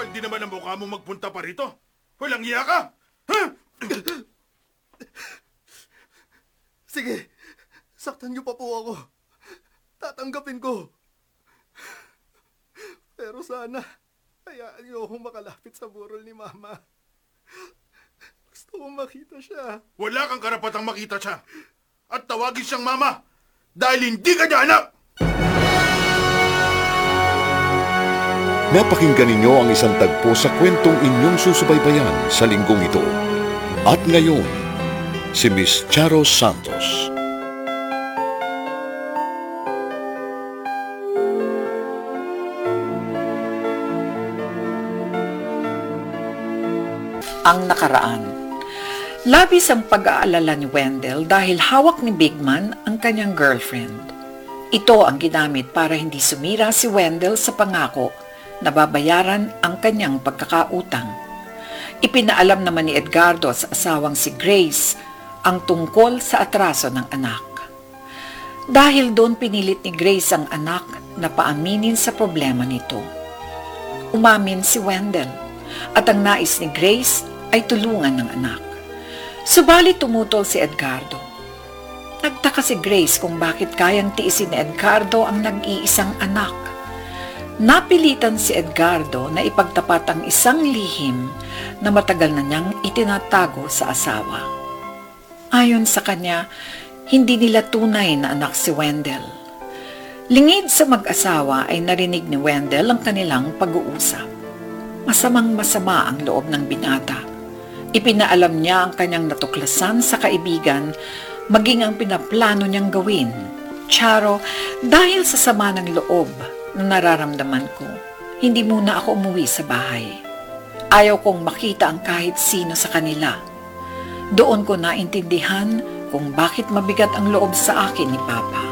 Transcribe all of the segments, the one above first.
Kapal din naman ang mukha mo magpunta pa rito. Walang iya ka! Ha? Sige, saktan niyo pa po ako. Tatanggapin ko. Pero sana, hayaan niyo akong makalapit sa burol ni Mama. Gusto kong makita siya. Wala kang karapatang makita siya. At tawagin siyang mama. Dahil hindi ka niya anak! Napakinggan ninyo ang isang tagpo sa kwentong inyong susubaybayan sa linggong ito. At ngayon, si Miss Charo Santos. ang nakaraan. Labis ang pag-aalala ni Wendell dahil hawak ni Bigman ang kanyang girlfriend. Ito ang ginamit para hindi sumira si Wendell sa pangako na babayaran ang kanyang pagkakautang. Ipinaalam naman ni Edgardo sa asawang si Grace ang tungkol sa atraso ng anak. Dahil doon pinilit ni Grace ang anak na paaminin sa problema nito. Umamin si Wendell at ang nais ni Grace ay tulungan ng anak. Subalit tumutol si Edgardo. Nagtaka si Grace kung bakit kayang tiisin ni Edgardo ang nag-iisang anak. Napilitan si Edgardo na ipagtapat ang isang lihim na matagal na niyang itinatago sa asawa. Ayon sa kanya, hindi nila tunay na anak si Wendell. Lingid sa mag-asawa ay narinig ni Wendell ang kanilang pag-uusap. Masamang masama ang loob ng binata. Ipinaalam niya ang kanyang natuklasan sa kaibigan, maging ang pinaplano niyang gawin. Charo, dahil sa sama ng loob na nararamdaman ko, hindi muna ako umuwi sa bahay. Ayaw kong makita ang kahit sino sa kanila. Doon ko naintindihan kung bakit mabigat ang loob sa akin ni Papa.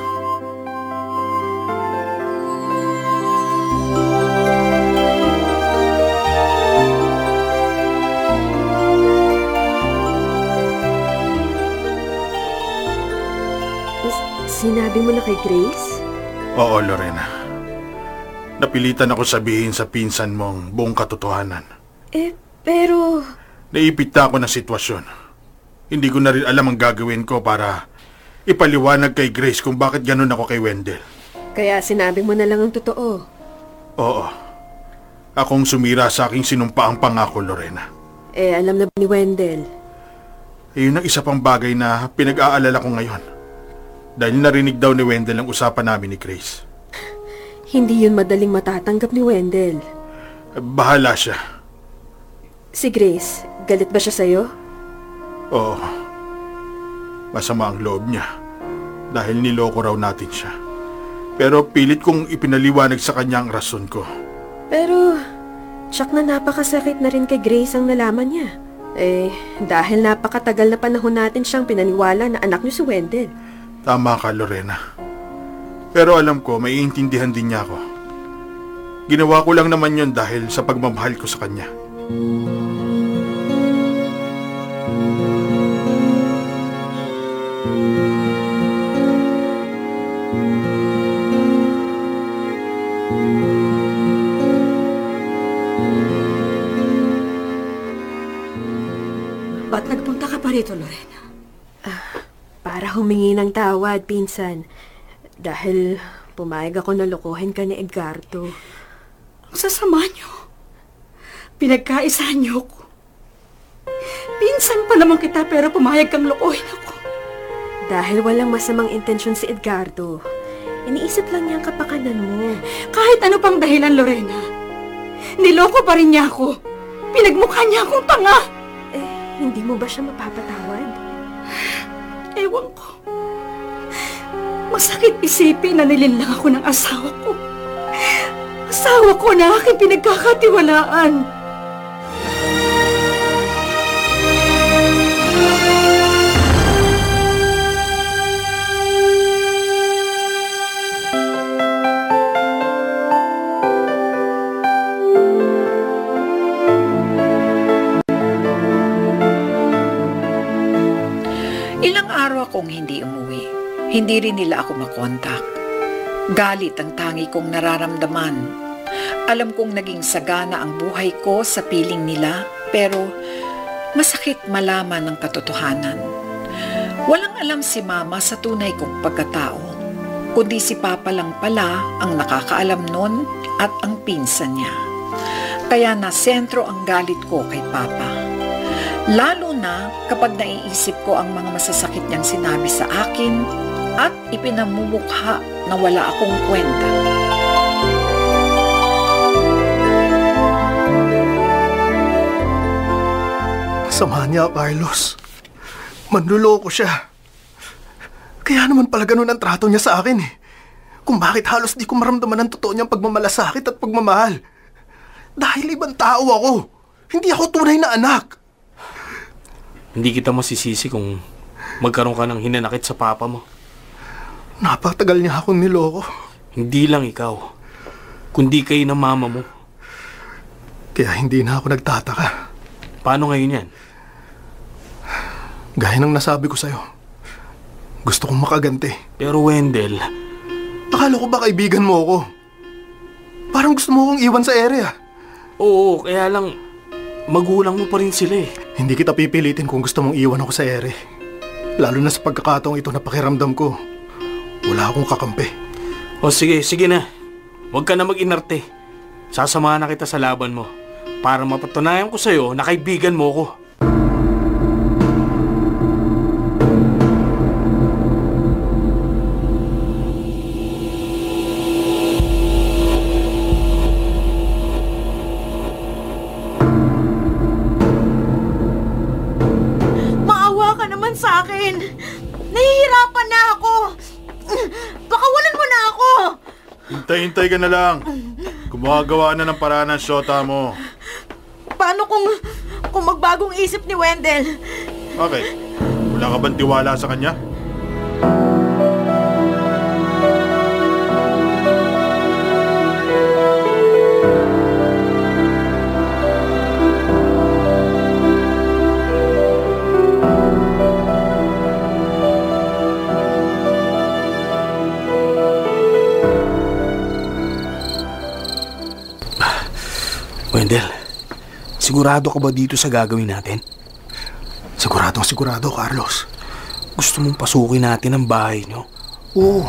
Sinabi mo na kay Grace? Oo, Lorena. Napilitan ako sabihin sa pinsan mong buong katotohanan. Eh, pero... Naipit na ako ng sitwasyon. Hindi ko na rin alam ang gagawin ko para ipaliwanag kay Grace kung bakit ganun ako kay Wendell. Kaya sinabi mo na lang ang totoo. Oo. Akong sumira sa aking sinumpaang pangako, Lorena. Eh, alam na ba ni Wendell? Iyon ang isa pang bagay na pinag-aalala ko ngayon. Dahil narinig daw ni Wendell ang usapan namin ni Grace. Hindi yun madaling matatanggap ni Wendell. Bahala siya. Si Grace, galit ba siya sa'yo? Oo. Masama ang loob niya. Dahil niloko raw natin siya. Pero pilit kong ipinaliwanag sa kanya ang rason ko. Pero, tsak na napakasakit na rin kay Grace ang nalaman niya. Eh, dahil napakatagal na panahon natin siyang pinaniwala na anak niyo si Wendell. Tama ka, Lorena. Pero alam ko, maiintindihan din niya ako. Ginawa ko lang naman yon dahil sa pagmamahal ko sa kanya. Ba't nagpunta ka pa rito, Lorena? Para humingi ng tawad, pinsan. Dahil pumayag ako na lokohin ka ni Edgardo. Ang sasama niyo. Pinagkaisahan niyo ko. Pinsan pa naman kita pero pumayag kang lokohin ako. Dahil walang masamang intensyon si Edgardo. Iniisip lang niya ang kapakanan mo. Kahit ano pang dahilan, Lorena. Niloko pa rin niya ako. Pinagmukha niya akong tanga. Eh, hindi mo ba siya mapapatawad? Ewan ko. Masakit isipin na nilinlang ako ng asawa ko. Asawa ko na aking pinagkakatiwalaan. Ilang araw akong hindi umuwi. Hindi rin nila ako makontak. Galit ang tangi kong nararamdaman. Alam kong naging sagana ang buhay ko sa piling nila, pero masakit malaman ang katotohanan. Walang alam si Mama sa tunay kong pagkatao, kundi si Papa lang pala ang nakakaalam nun at ang pinsan niya. Kaya nasentro ang galit ko kay Papa. Lalo na kapag naiisip ko ang mga masasakit niyang sinabi sa akin at ipinamumukha na wala akong kwenta. Sama niya, Carlos. Manluloko siya. Kaya naman pala ganun ang trato niya sa akin eh. Kung bakit halos di ko maramdaman ang totoo niyang pagmamalasakit at pagmamahal. Dahil ibang tao ako. Hindi ako tunay na anak. Hindi kita masisisi kung magkaroon ka ng hinanakit sa papa mo. Napakatagal niya akong niloko. Hindi lang ikaw, kundi kayo ng mama mo. Kaya hindi na ako nagtataka. Paano ngayon yan? Gaya ng nasabi ko sa'yo. Gusto kong makaganti. Pero Wendell, Akala ko ba kaibigan mo ako? Parang gusto mo akong iwan sa area. oo, kaya lang magulang mo pa rin sila eh. Hindi kita pipilitin kung gusto mong iwan ako sa ere. Lalo na sa pagkakataong ito na pakiramdam ko. Wala akong kakampi. O sige, sige na. Huwag ka na mag-inarte. Sasamahan na kita sa laban mo para mapatunayan ko sa'yo na kaibigan mo ko. Maawa ka naman sa akin. Nahihirapan na ako. Pakawalan mo na ako. Hintay-hintay ka na lang. Gumagawa na ng paraan ng syota mo. Paano kung, kung magbagong isip ni Wendell? Bakit? Wala ka bang tiwala sa kanya? Sigurado ka ba dito sa gagawin natin? Siguradong sigurado, Carlos. Gusto mong pasukin natin ang bahay nyo? Oo,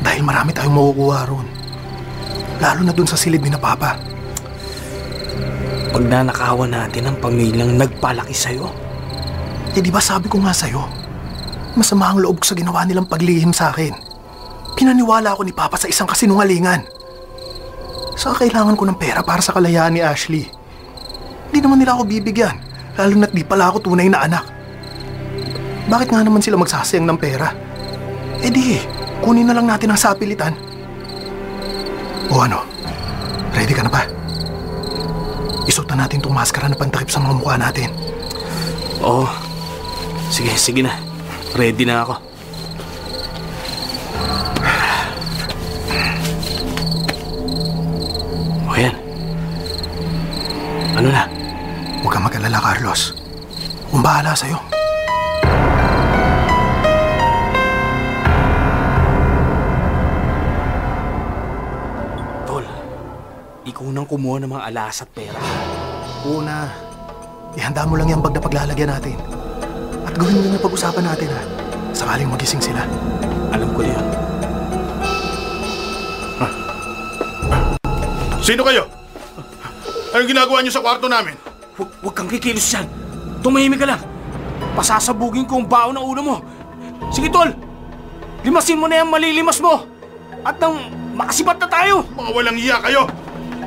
dahil marami tayong makukuha ron. Lalo na dun sa silid ni na Papa. Pag nanakawan natin ang pamilyang nagpalaki sa'yo, Eh di ba sabi ko nga sa'yo, masama ang loob sa ginawa nilang paglihim sa akin. Pinaniwala ako ni Papa sa isang kasinungalingan. Saka kailangan ko ng pera para sa kalayaan ni Ashley. Hindi naman nila ako bibigyan, lalo na't di pala ako tunay na anak. Bakit nga naman sila magsasayang ng pera? Eh di, kunin na lang natin ang sapilitan. O ano, ready ka na ba? Isuot na natin itong maskara na pantakip sa mga mukha natin. Oo. Sige, sige na. Ready na ako. O yan. Ano na? Huwag kang mag-alala, Carlos. Kung bahala sa'yo. Tol, ikaw nang kumuha ng mga alas at pera. Una, ihanda mo lang yung bag na paglalagyan natin. At gawin mo yung pag-usapan natin, ha? Sakaling magising sila. Alam ko na yun. Sino kayo? Anong ginagawa niyo sa kwarto namin? Huwag, huwag kang kikilos dyan. Tumahimik ka lang. Pasasabugin ko ang baon ng ulo mo. Sige, tol. Limasin mo na yung malilimas mo. At nang makasibat na tayo. Mga walang iya kayo!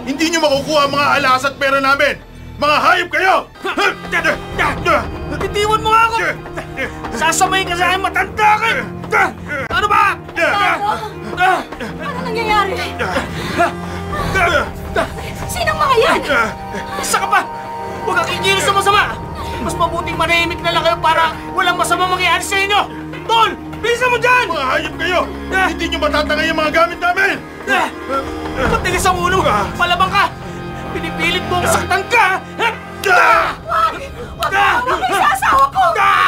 Hindi niyo makukuha ang mga alas at pera namin! Mga hayop kayo! Bitiwan mo nga ako! Sasamay ka sa akin, matanda ka! Ano ba? Ano nangyayari? Sinong mga yan? Isa ka pa! Huwag kang kikilos sa masama! Mas mabuting manahimik na lang kayo para walang masama mangyayari sa inyo! Tol! Bilisan mo dyan! Mga hayop kayo! Hindi niyo matatangay ang mga gamit namin! Ah! Matigas ang ulo! Palabang ka! Pinipilit mo ang saktan ka! Ah! Wag! Wag mo hawak yung sa asawa ko! Huwag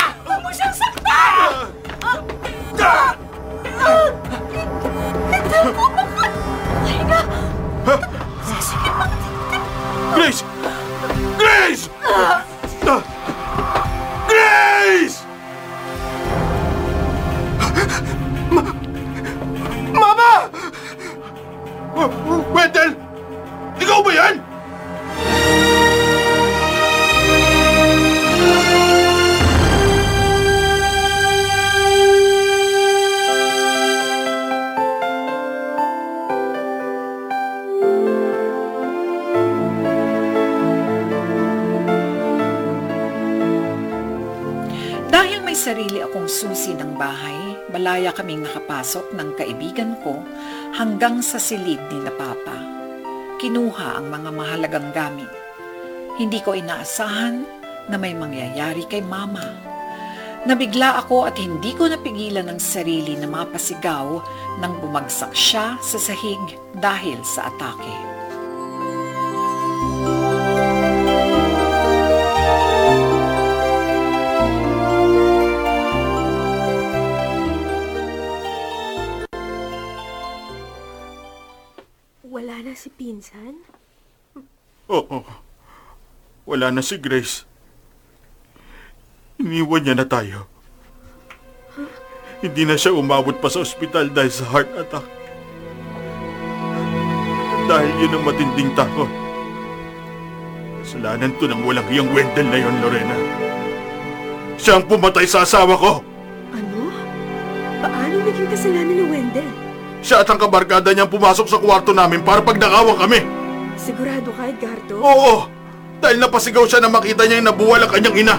sarili akong susi ng bahay, malaya kaming nakapasok ng kaibigan ko hanggang sa silid ni na Papa. Kinuha ang mga mahalagang gamit. Hindi ko inaasahan na may mangyayari kay Mama. Nabigla ako at hindi ko napigilan ang sarili na mapasigaw nang bumagsak siya sa sahig dahil sa atake. Wala na si Grace. Iniwan niya na tayo. Hindi na siya umabot pa sa ospital dahil sa heart attack. Dahil yun ang matinding takot. Kasalanan to ng walang hiyang Wendell na yon, Lorena. Siya ang pumatay sa asawa ko. Ano? Paano naging kasalanan ni Wendell? Siya at ang kabarkada niyang pumasok sa kwarto namin para pagnakawan kami. Sigurado ka, Edgardo? Oo! Dahil napasigaw siya na makita niya yung nabuwal ang kanyang ina.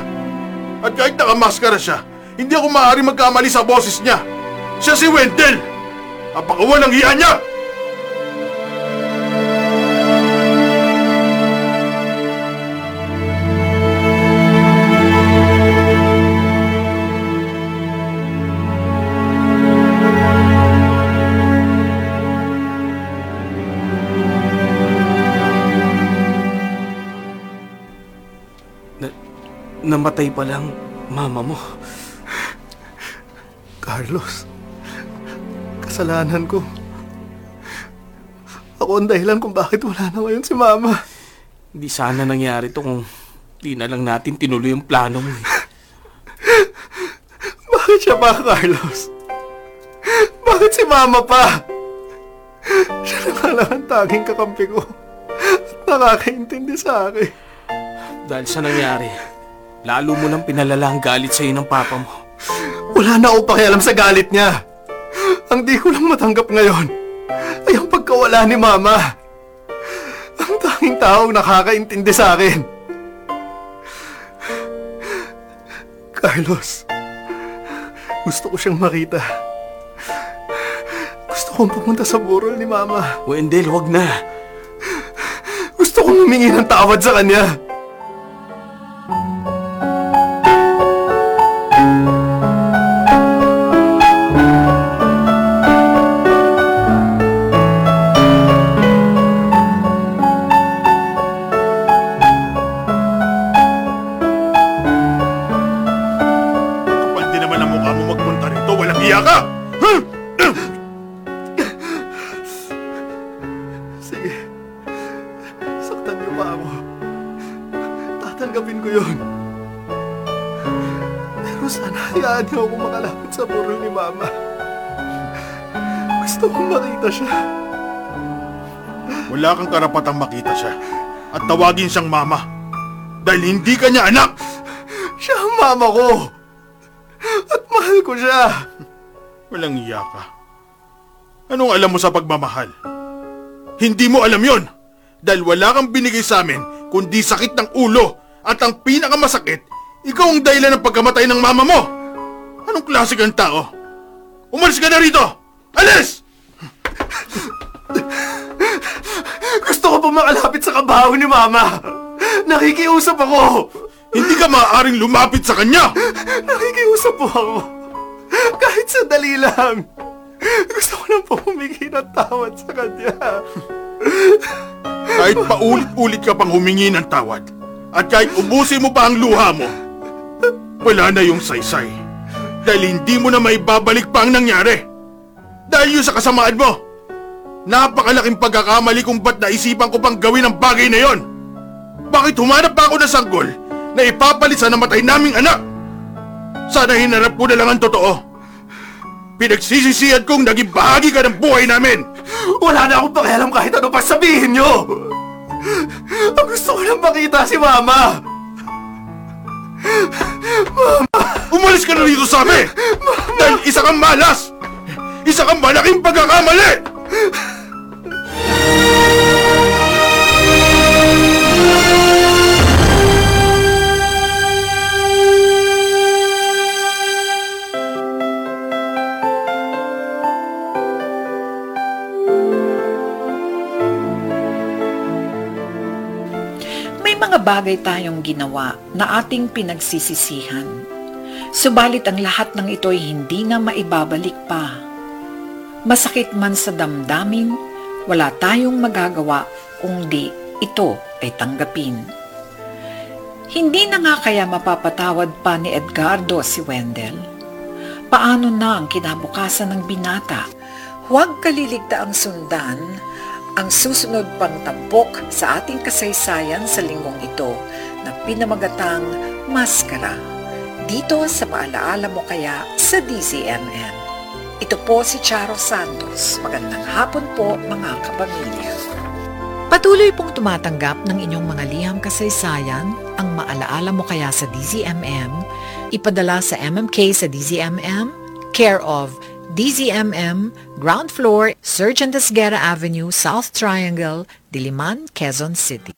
At kahit nakamaskara siya, hindi ako maaari magkamali sa boses niya. Siya si Wendell! Napakawalang hiya niya! Namatay pa lang mama mo. Carlos, kasalanan ko. Ako ang dahilan kung bakit wala na ngayon si Mama. Hindi sana nangyari to kung di na lang natin tinuloy yung plano mo. eh. Bakit siya pa, Carlos? Bakit si Mama pa? Siya na nga lang ang tanging kakampi ko. At nakakaintindi sa akin. Dahil sa nangyari, lalo mo lang pinalala ang galit sa'yo ng papa mo. Wala na akong pakialam sa galit niya. Ang di ko lang matanggap ngayon ay ang pagkawala ni Mama. Ang tanging taong nakakaintindi sa akin. Carlos, gusto ko siyang makita. Gusto kong pumunta sa burol ni Mama. Wendell, wag na. Gusto kong humingi ng tawad sa kanya. Rito, walang hiya ka! Sige. Saktan niyo pa ako. Tatanggapin ko yun. Pero sana hayaan niyo ako makalapit sa burol ni Mama. Gusto kong makita siya. Wala kang karapatang makita siya at tawagin siyang mama. Dahil hindi ka niya anak! Siya ang mama ko. At mahal ko siya. Walang iya ka. Anong alam mo sa pagmamahal? Hindi mo alam yon dahil wala kang binigay sa amin kundi sakit ng ulo at ang pinakamasakit, ikaw ang dahilan ng pagkamatay ng mama mo. Anong klase kang tao? Umalis ka na rito! Alis! Gusto ko pa makalapit sa kabaho ni Mama. Nakikiusap ako. Hindi ka maaaring lumapit sa kanya! Nakikiusap po ako. Kahit sandali lang. Gusto ko lang po humingi ng tawad sa kanya. Kahit paulit-ulit ka pang humingi ng tawad at kahit ubusin mo pa ang luha mo, wala na yung saysay. Dahil hindi mo na may babalik pa ang nangyari. Dahil yun sa kasamaan mo. Napakalaking pagkakamali kung ba't naisipan ko pang gawin ang bagay na yon. Bakit humanap pa ako ng sanggol na ipapalit sa namatay naming anak? Sana hinarap ko na lang ang totoo. Pinagsisisihan kong naging bahagi ka ng buhay namin. Wala na akong pakialam kahit ano pa sabihin nyo. Ang gusto ko lang makita si Mama. Umalis ka na rito sa amin! Dahil isa kang malas! Isa kang malaking pagkakamali! Mga bagay tayong ginawa na ating pinagsisisihan. Subalit ang lahat ng ito ay hindi na maibabalik pa. Masakit man sa damdamin, wala tayong magagawa kung di ito ay tanggapin. Hindi na nga kaya mapapatawad pa ni Edgardo si Wendell. Paano na ang kinabukasan ng binata? Huwag kaliligtaang sundan ang susunod pang tampok sa ating kasaysayan sa linggong ito na pinamagatang Maskara. Dito sa Paalaala Mo Kaya sa DZMM. Ito po si Charo Santos. Magandang hapon po mga kapamilya. Patuloy pong tumatanggap ng inyong mga liham kasaysayan ang maalaala mo kaya sa DZMM, ipadala sa MMK sa DZMM, care of DZMM, ground floor, Surgeon Desguerra Avenue, South Triangle, Diliman, Quezon City.